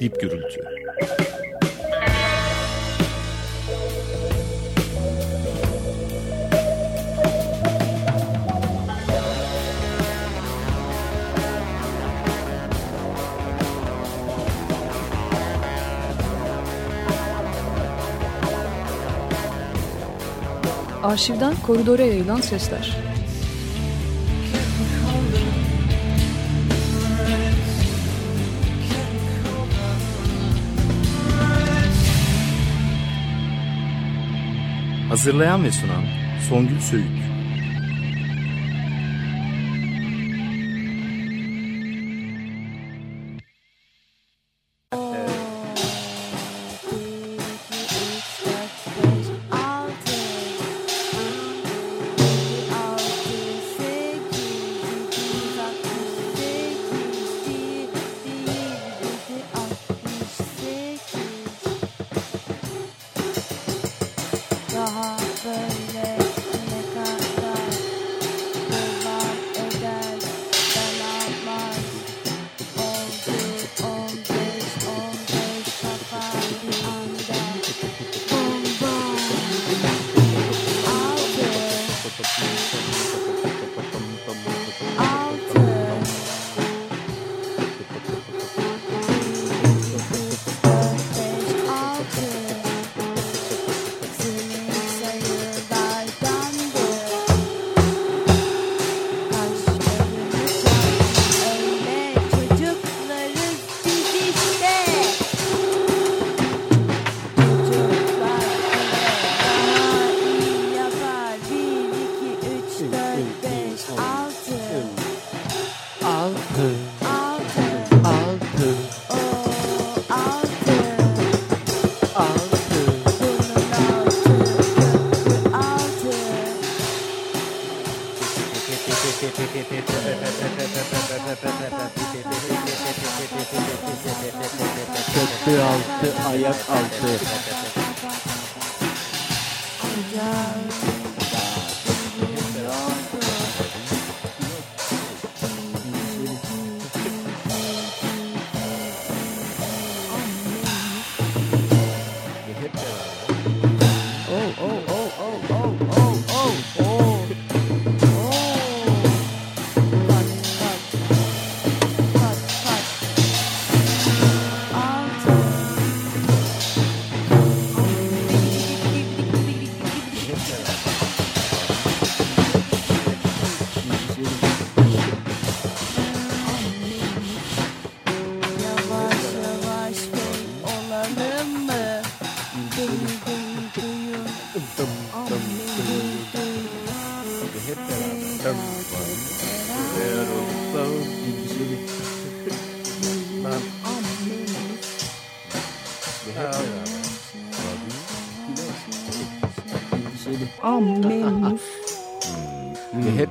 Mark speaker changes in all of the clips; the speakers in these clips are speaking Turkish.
Speaker 1: Dip gürültü.
Speaker 2: Arşivden koridora yayılan sesler.
Speaker 1: Hazırlayan ve sunan Songül Söğüt.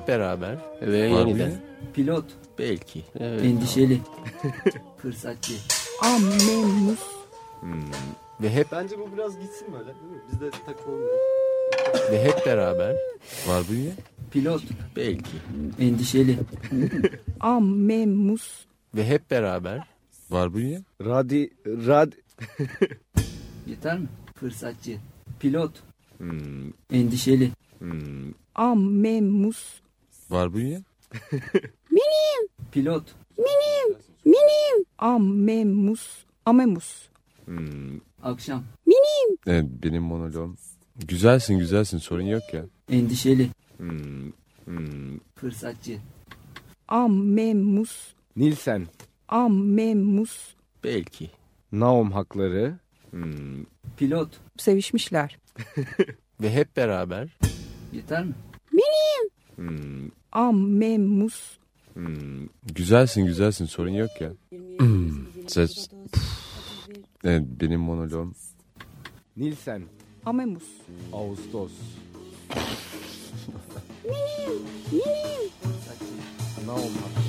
Speaker 3: Hep beraber ve yeniden.
Speaker 4: Pilot,
Speaker 3: Belki. Evet.
Speaker 4: endişeli, fırsatçı.
Speaker 2: Ammenus.
Speaker 3: Ve hep
Speaker 5: Bence bu biraz gitsin böyle değil mi? Biz de takılalım.
Speaker 3: ve hep beraber. Var bu ya?
Speaker 4: Pilot,
Speaker 3: Belki.
Speaker 4: endişeli,
Speaker 2: Ammenus.
Speaker 3: Ve hep beraber. Var bu ya?
Speaker 5: Radi, rad,
Speaker 4: yeter mi? Fırsatçı. Pilot,
Speaker 3: Hmm,
Speaker 4: endişeli,
Speaker 3: hmm.
Speaker 2: Ammenus.
Speaker 3: Var bu ya?
Speaker 4: pilot,
Speaker 2: Ammenus. Amemus.
Speaker 3: Hmm.
Speaker 4: akşam,
Speaker 3: Evet, benim monologum. Güzelsin güzelsin sorun yok ya.
Speaker 4: endişeli,
Speaker 3: Hmm, hmm.
Speaker 4: fırsatçı.
Speaker 2: Ammenus.
Speaker 5: Nilsen,
Speaker 2: Ammenus.
Speaker 3: Belki.
Speaker 5: Naum hakları,
Speaker 3: Hmm.
Speaker 4: Pilot,
Speaker 2: Sevişmişler.
Speaker 3: Ve hep beraber.
Speaker 4: yeter mi?
Speaker 3: Hmm,
Speaker 2: Ammenus.
Speaker 3: hmm. Güzelsin güzelsin sorun yok ya. Hmm. Ses. Evet, benim monologum.
Speaker 5: Nilsen,
Speaker 2: Amemus.
Speaker 5: Ağustos, Naum hakları.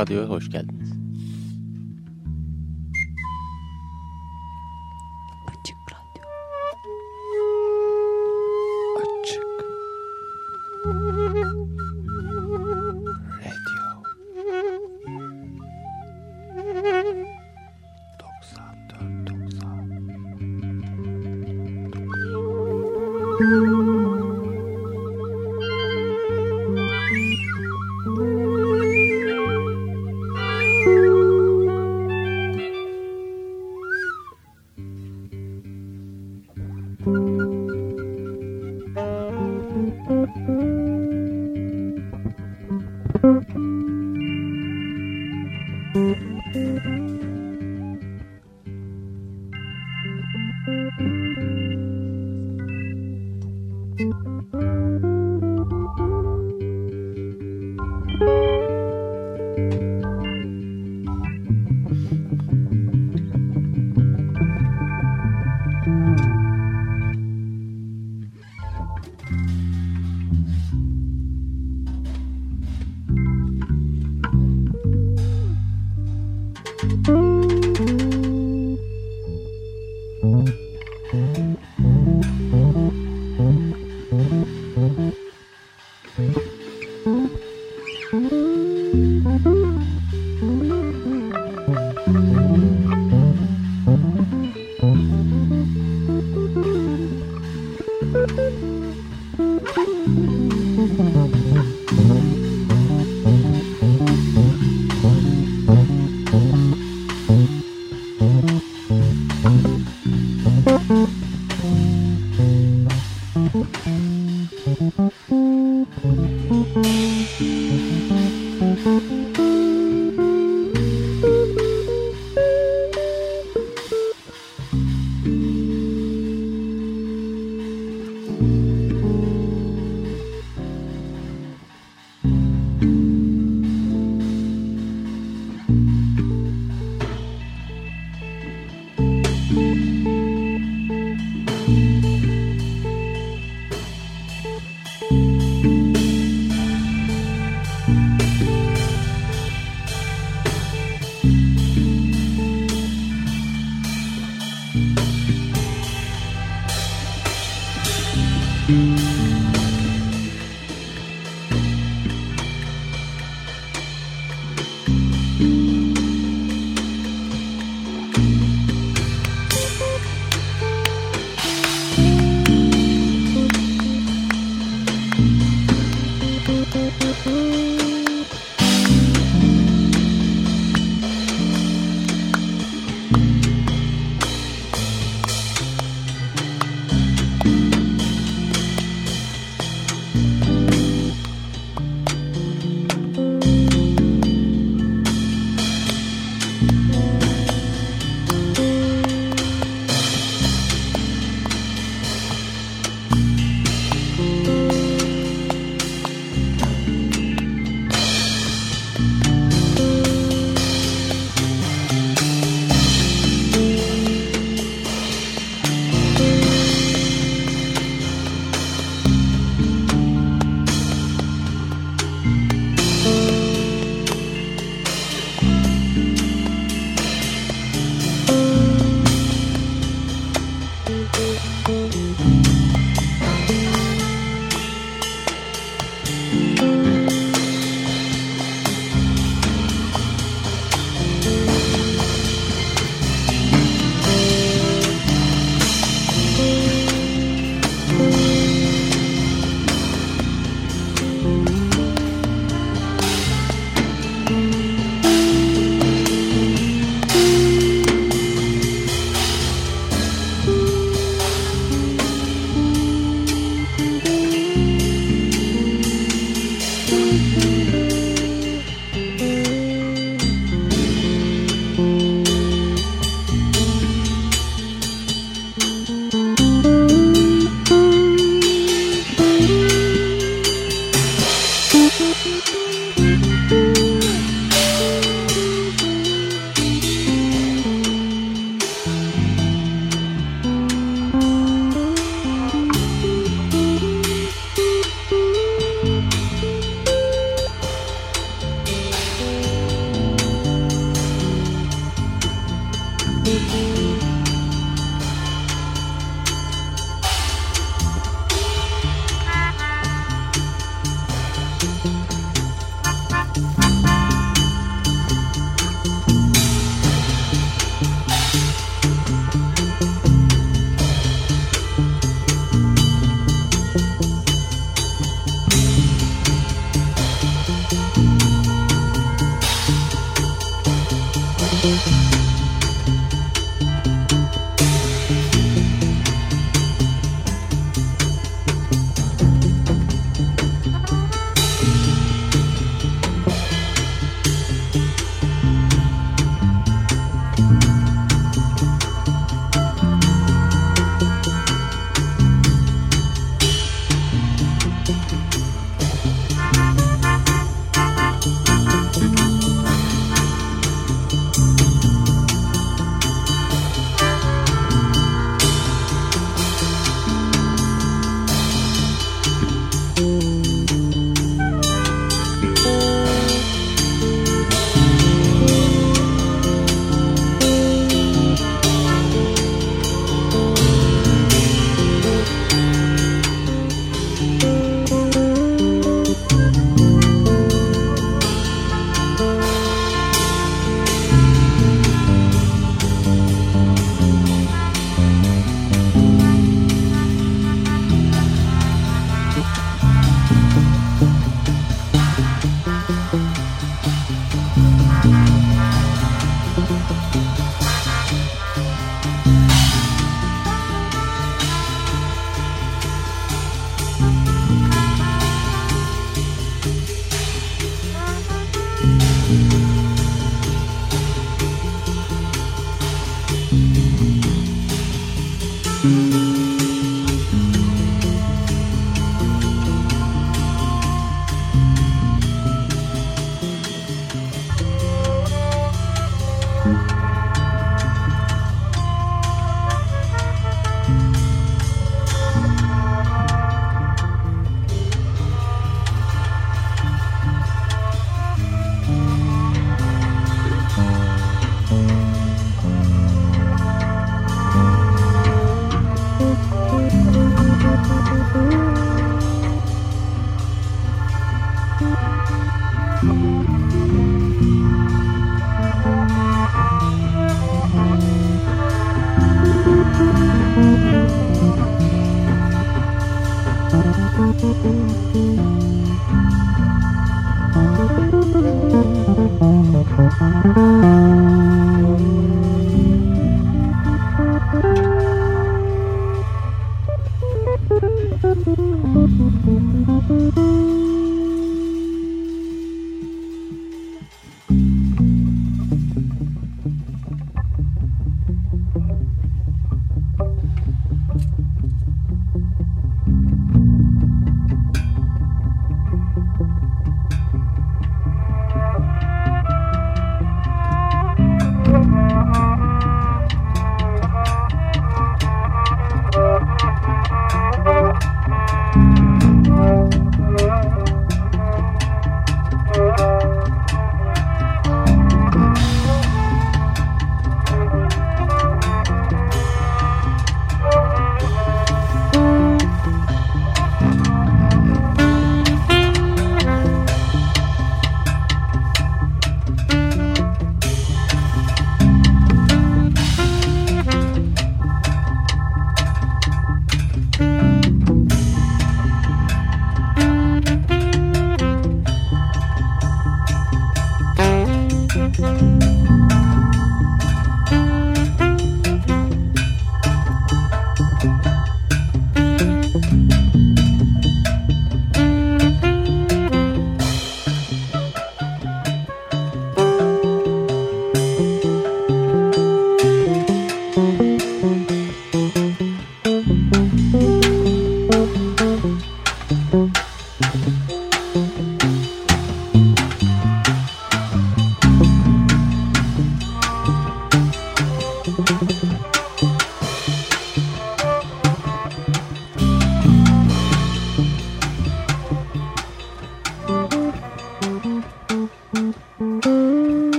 Speaker 1: Radyo'ya hoş geldiniz. Ooh, ooh.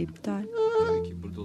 Speaker 1: iptal.
Speaker 3: Peki burada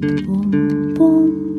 Speaker 3: 咚咚。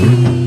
Speaker 6: Thank
Speaker 7: you.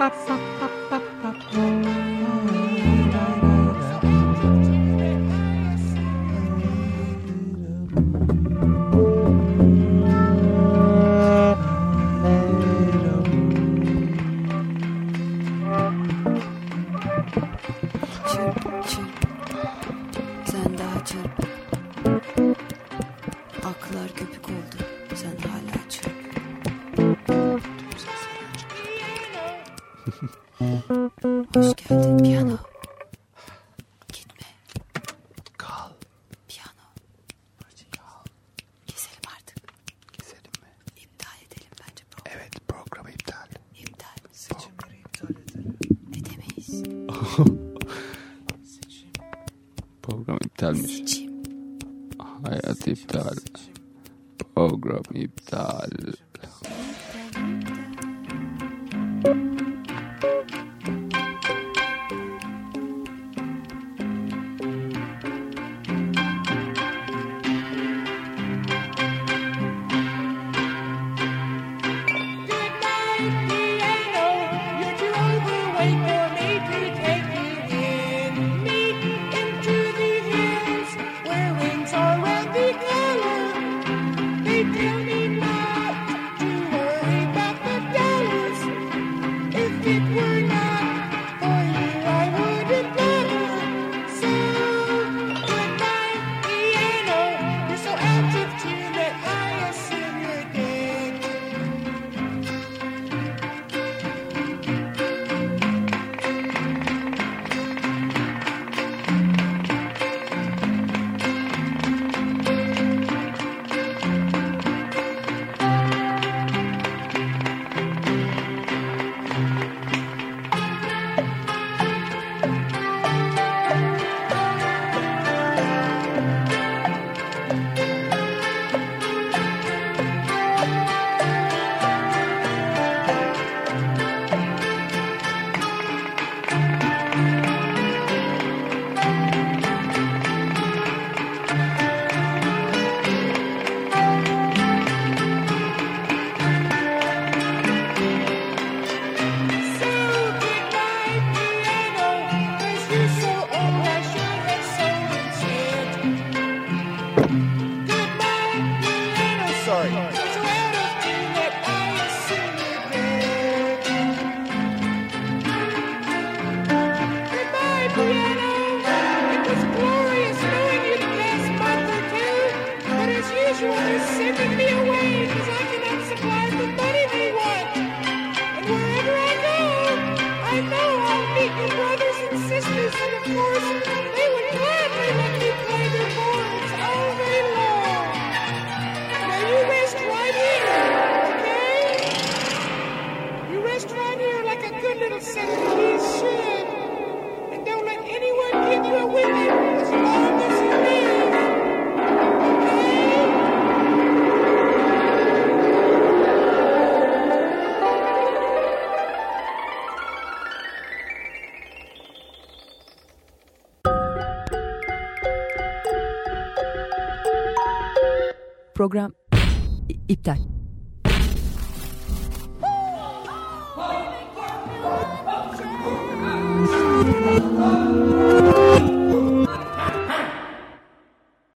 Speaker 7: pa, pa.
Speaker 1: Program iptal.